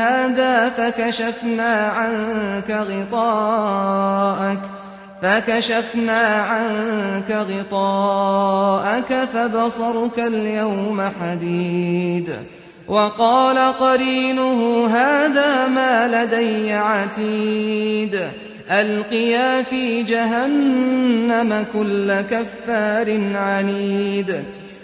هذا فكشفنا عنك غطاءك فكشفنا عنك غطاءك فبصرك اليوم حديد. وقال قرينه هذا ما لدي عتيد ألقيا في جهنم كل كفار عنيد.